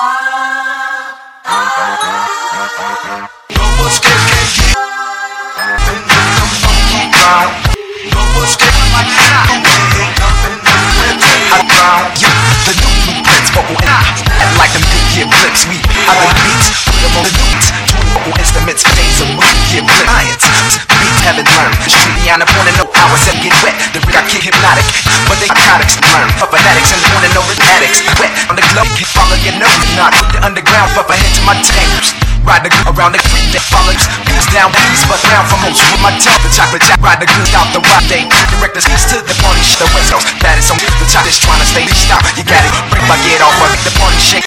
Vocal and wanna know hours that get wet. The rig I kick hypnotic, but they narcotics learn. For fanatics and wanna know the underground, puff ahead to my tankers. Ride the around the creek that follows. Beats down, beats, but down from most with my tongue. The chocolate jack, ride the good out the wild They Direct the to the party, sh- the west coast. That is on the top just trying to stay leashed out. You got it, break my